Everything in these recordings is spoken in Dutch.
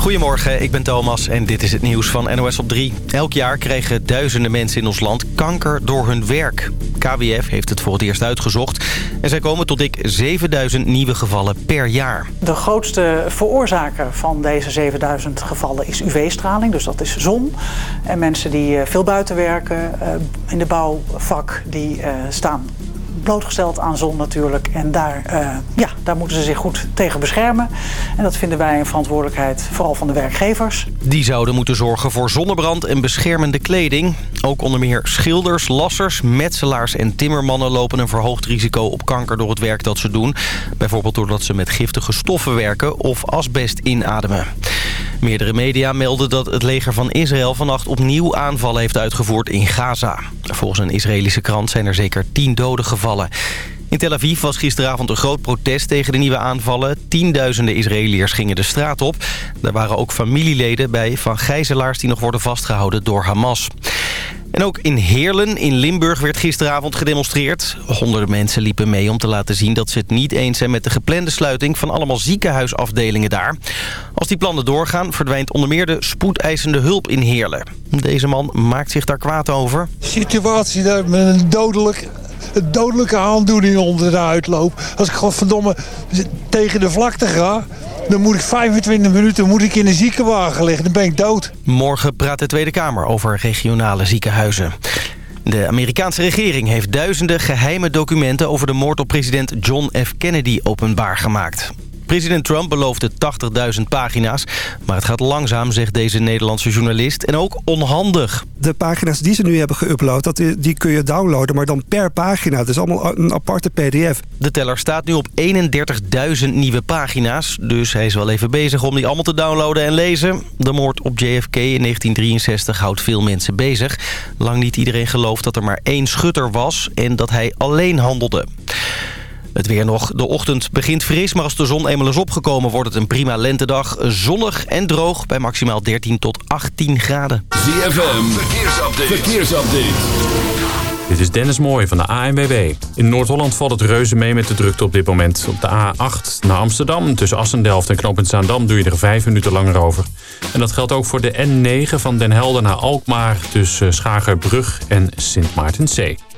Goedemorgen, ik ben Thomas en dit is het nieuws van NOS op 3. Elk jaar kregen duizenden mensen in ons land kanker door hun werk. KWF heeft het voor het eerst uitgezocht. En zij komen tot dik 7000 nieuwe gevallen per jaar. De grootste veroorzaker van deze 7000 gevallen is UV-straling. Dus dat is zon. En mensen die eh, veel buiten werken, eh, in de bouwvak, die eh, staan blootgesteld aan zon natuurlijk. En daar, uh, ja, daar moeten ze zich goed tegen beschermen. En dat vinden wij een verantwoordelijkheid vooral van de werkgevers. Die zouden moeten zorgen voor zonnebrand en beschermende kleding. Ook onder meer schilders, lassers, metselaars en timmermannen lopen een verhoogd risico op kanker door het werk dat ze doen. Bijvoorbeeld doordat ze met giftige stoffen werken of asbest inademen. Meerdere media melden dat het leger van Israël vannacht opnieuw aanvallen heeft uitgevoerd in Gaza. Volgens een Israëlische krant zijn er zeker tien doden gevallen. In Tel Aviv was gisteravond een groot protest tegen de nieuwe aanvallen. Tienduizenden Israëliërs gingen de straat op. Er waren ook familieleden bij van gijzelaars die nog worden vastgehouden door Hamas. En ook in Heerlen in Limburg werd gisteravond gedemonstreerd. Honderden mensen liepen mee om te laten zien dat ze het niet eens zijn... met de geplande sluiting van allemaal ziekenhuisafdelingen daar. Als die plannen doorgaan verdwijnt onder meer de spoedeisende hulp in Heerlen. Deze man maakt zich daar kwaad over. De situatie daar dodelijk een dodelijke aandoening onder de uitloop. Als ik gewoon verdomme tegen de vlakte ga... dan moet ik 25 minuten moet ik in een ziekenwagen liggen. Dan ben ik dood. Morgen praat de Tweede Kamer over regionale ziekenhuizen. De Amerikaanse regering heeft duizenden geheime documenten... over de moord op president John F. Kennedy openbaar gemaakt. President Trump beloofde 80.000 pagina's. Maar het gaat langzaam, zegt deze Nederlandse journalist. En ook onhandig. De pagina's die ze nu hebben geüpload, dat, die kun je downloaden. Maar dan per pagina. Het is allemaal een aparte pdf. De teller staat nu op 31.000 nieuwe pagina's. Dus hij is wel even bezig om die allemaal te downloaden en lezen. De moord op JFK in 1963 houdt veel mensen bezig. Lang niet iedereen gelooft dat er maar één schutter was... en dat hij alleen handelde. Het weer nog. De ochtend begint fris, maar als de zon eenmaal is opgekomen... wordt het een prima lentedag. Zonnig en droog bij maximaal 13 tot 18 graden. ZFM, verkeersupdate. verkeersupdate. Dit is Dennis Mooij van de ANWB. In Noord-Holland valt het reuze mee met de drukte op dit moment. Op de A8 naar Amsterdam, tussen Assendelft en Knoopend Zaandam... doe je er vijf minuten langer over. En dat geldt ook voor de N9 van Den Helder naar Alkmaar... tussen Schagerbrug en Sint Maartenzee.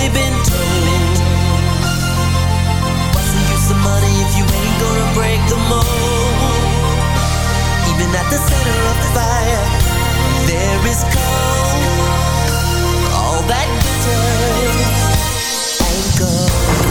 already been told. What's the use of money if you ain't gonna break the mold? Even at the center of the fire, there is cold. All that glitters ain't gold.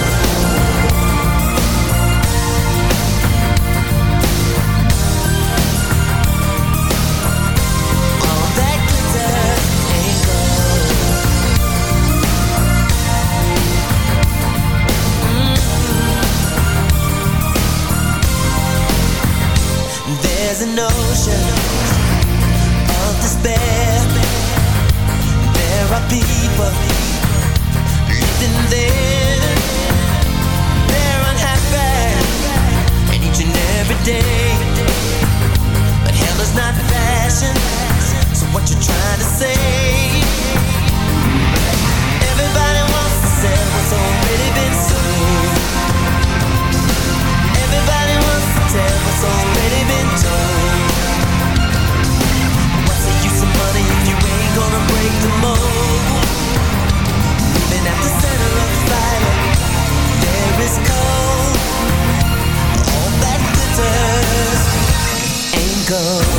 go.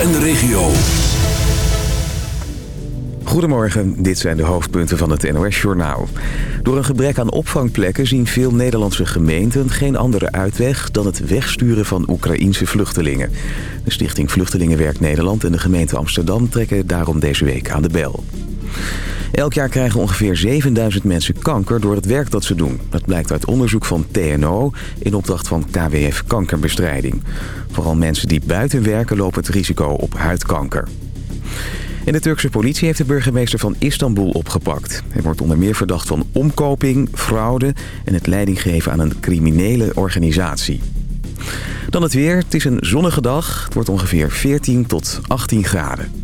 en de regio. Goedemorgen, dit zijn de hoofdpunten van het NOS-journaal. Door een gebrek aan opvangplekken zien veel Nederlandse gemeenten geen andere uitweg dan het wegsturen van Oekraïense vluchtelingen. De Stichting Vluchtelingenwerk Nederland en de gemeente Amsterdam trekken daarom deze week aan de bel. Elk jaar krijgen ongeveer 7000 mensen kanker door het werk dat ze doen. Dat blijkt uit onderzoek van TNO in opdracht van KWF Kankerbestrijding. Vooral mensen die buiten werken lopen het risico op huidkanker. En de Turkse politie heeft de burgemeester van Istanbul opgepakt. Hij wordt onder meer verdacht van omkoping, fraude en het leidinggeven aan een criminele organisatie. Dan het weer. Het is een zonnige dag. Het wordt ongeveer 14 tot 18 graden.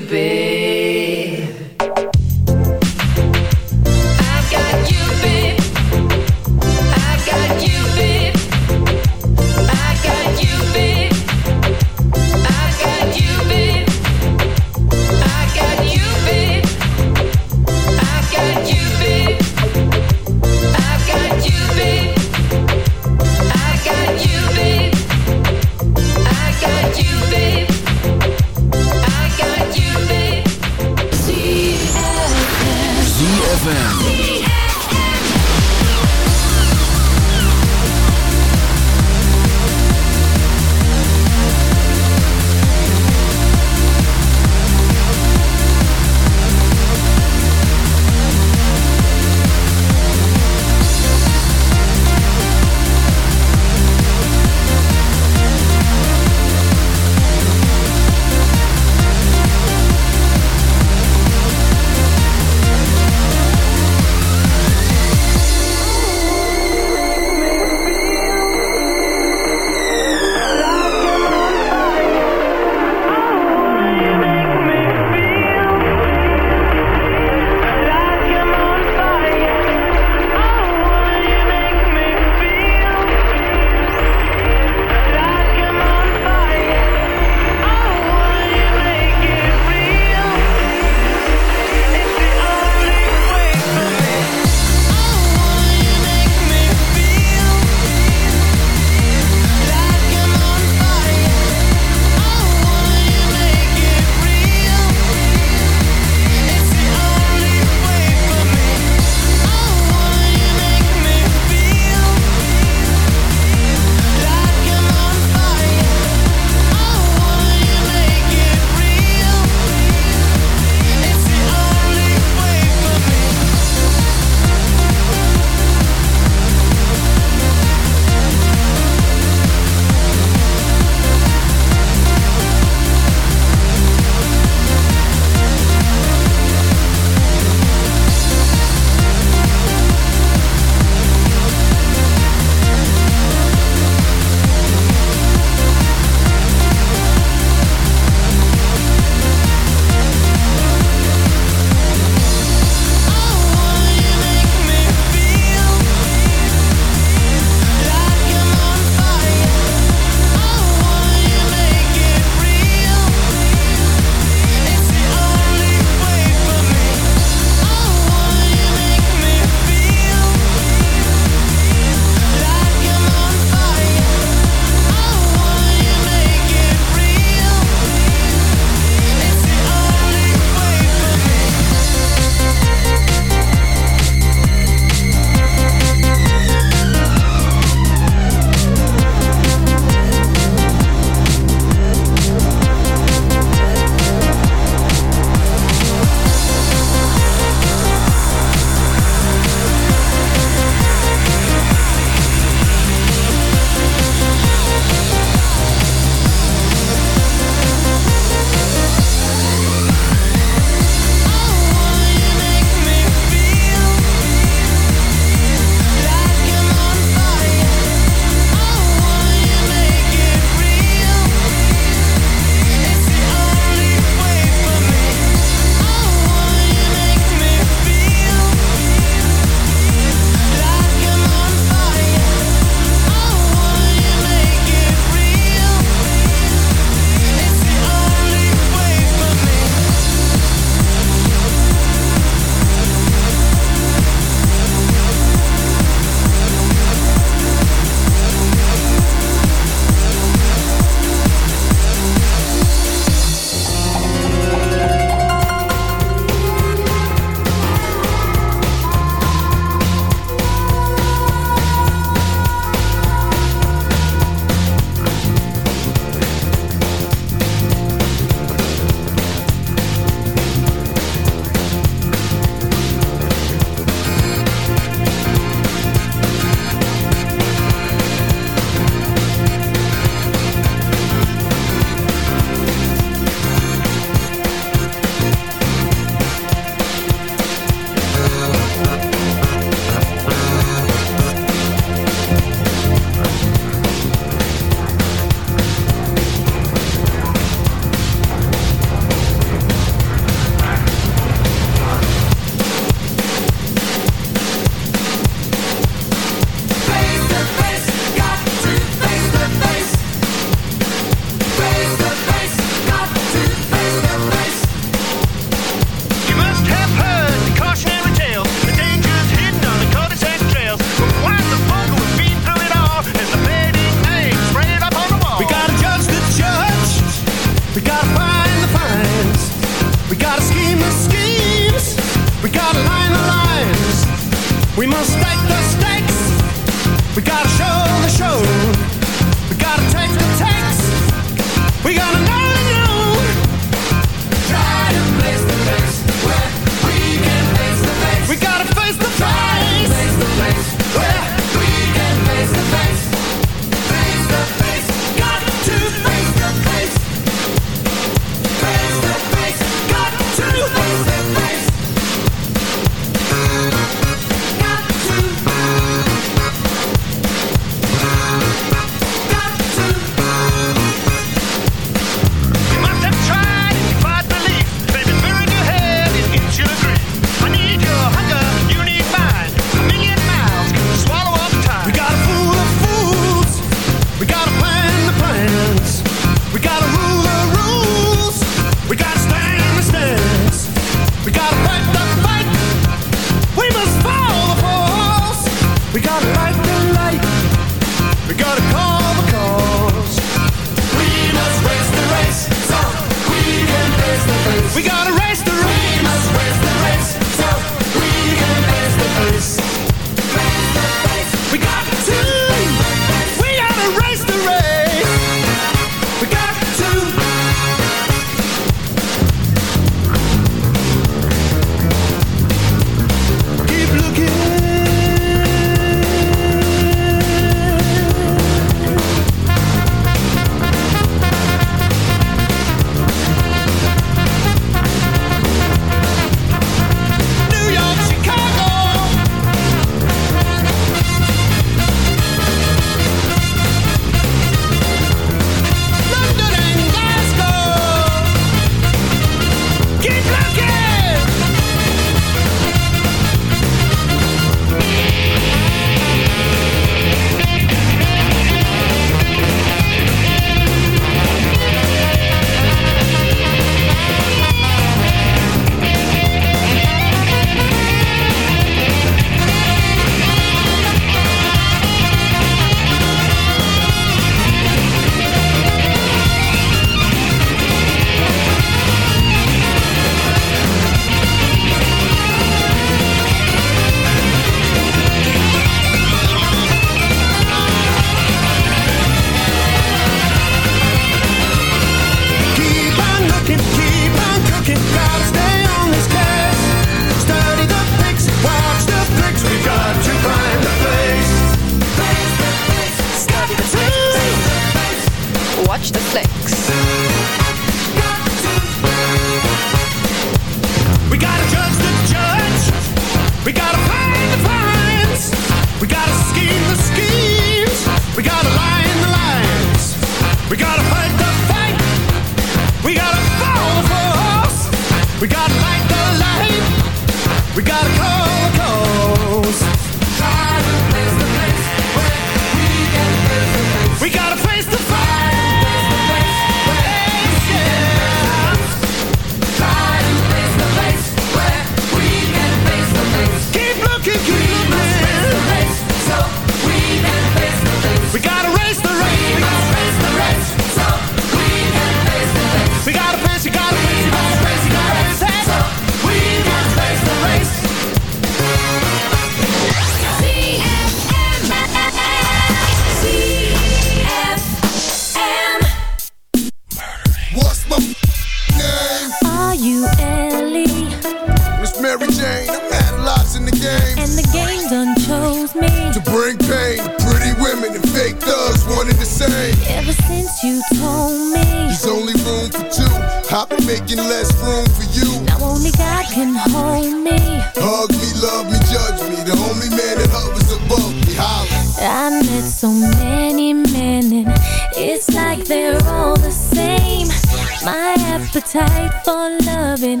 appetite for loving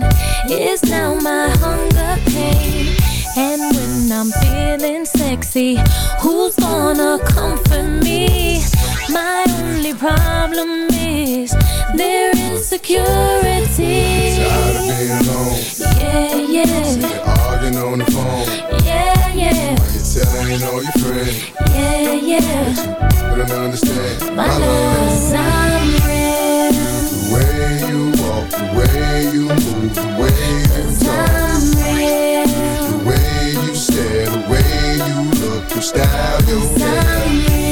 is now my hunger pain. And when I'm feeling sexy, who's gonna comfort me? My only problem is their insecurity. Tired of being alone. Yeah, yeah. So you arguing on the phone. Yeah, yeah. Why you telling all your friends? Yeah, yeah. But I don't understand. My, my love, way you walk, the way you move, the way you talk, the way you stare, the way you look, your style, your way.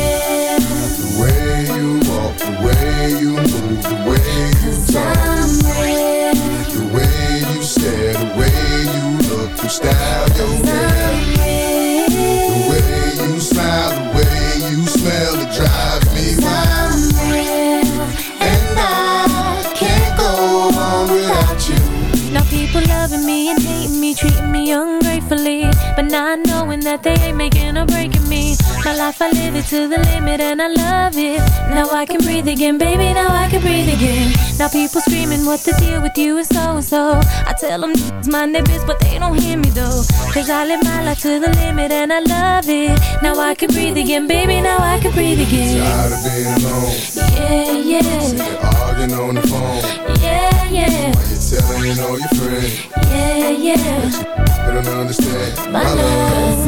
But not knowing that they ain't making or breaking me. My life I live it to the limit and I love it. Now I can breathe again, baby. Now I can breathe again. Now people screaming, what the deal with you is so and so. I tell them it's their biz, but they don't hear me though. Cause I live my life to the limit and I love it. Now I can breathe again, baby. Now I can breathe again. Tired of being alone, Yeah, yeah, sick of arguing on the phone. yeah, yeah, Why you telling all your friends? yeah, yeah. They don't understand My my love. love's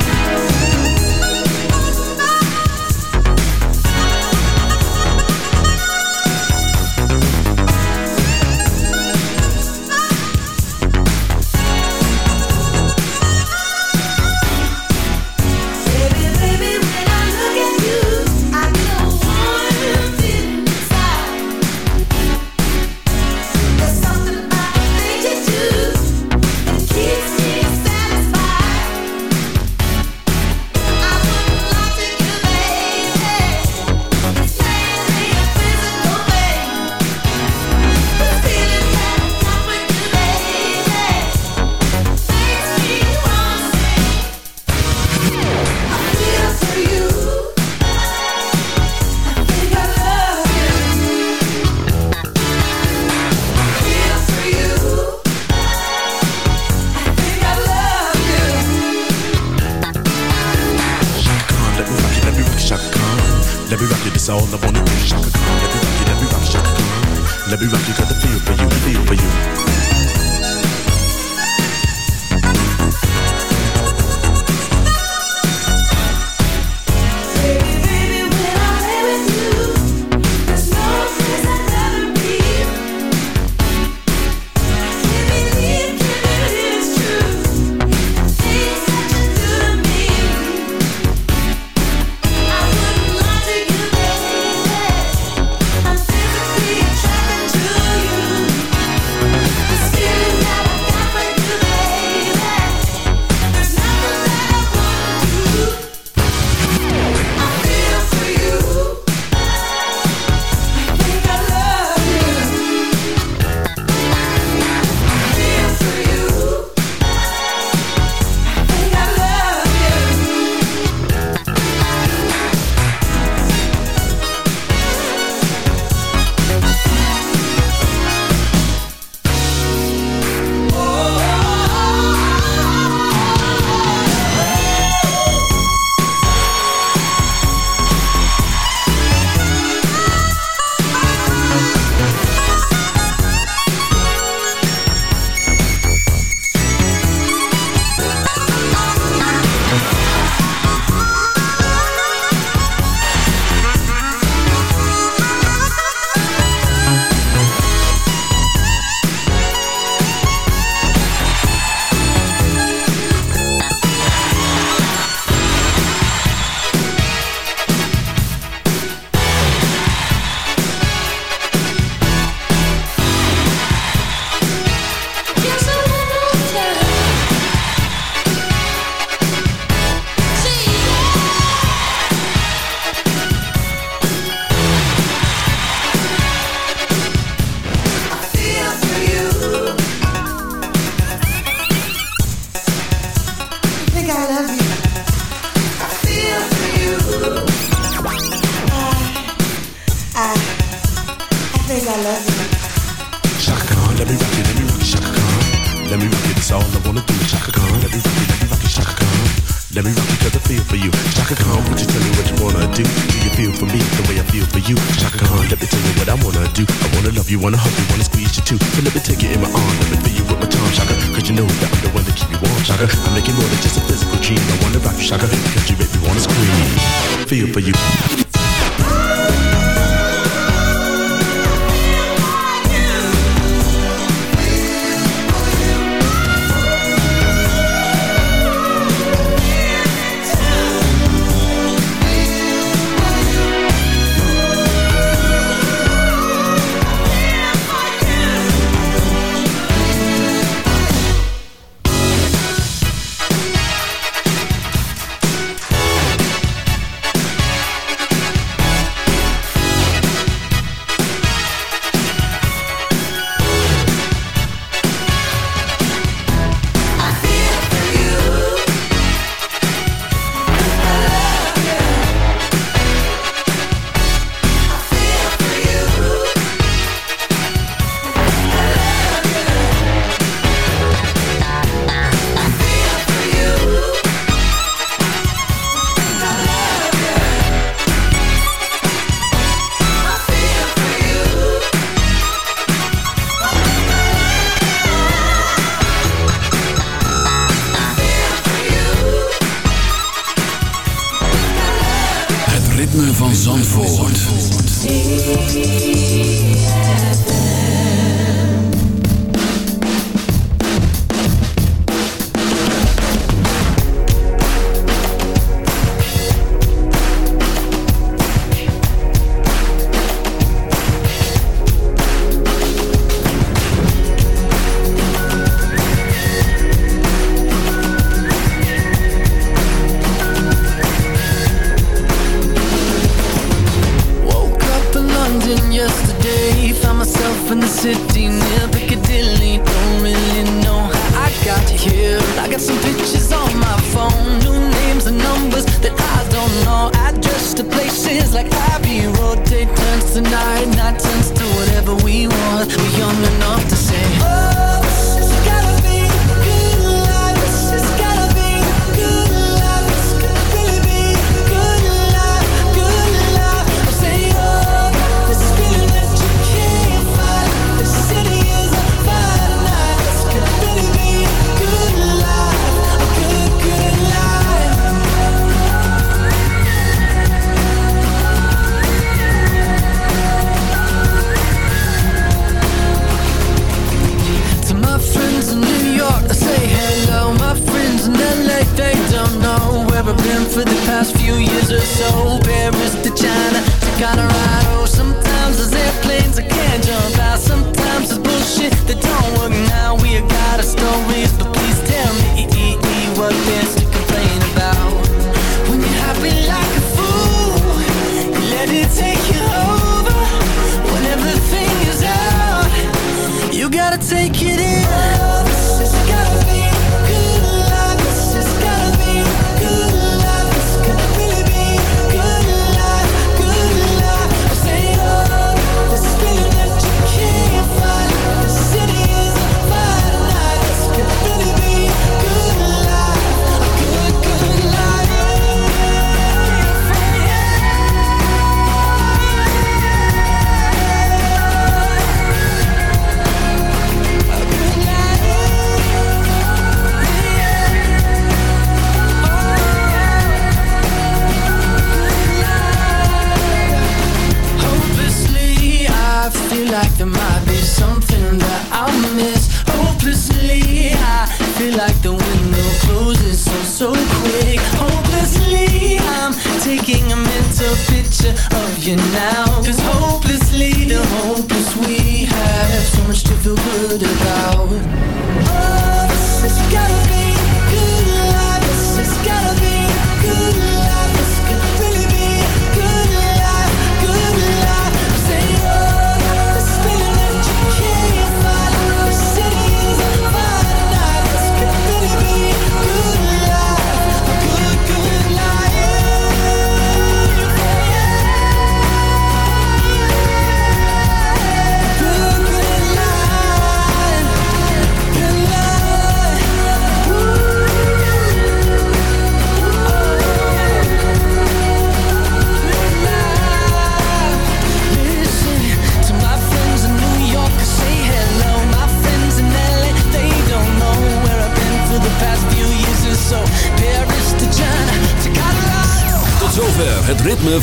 Let me rock it, That's all I wanna do. Chaka Khan, let me rock it, let me rock it, Chaka Khan. Let me rock it, cause I feel for you. Chaka Khan, would you tell me what you wanna do? Do you feel for me the way I feel for you? Chaka Khan, let me tell you what I wanna do. I wanna love you, wanna hug you, wanna squeeze you too. So let me take you in my arms, let me feel you with my charm, Chaka. Cause you know that I'm the one that keep you warm, shaka. I'm making more than just a physical dream. I wanna rock you, Chaka, cause you make me wanna scream. Feel for you.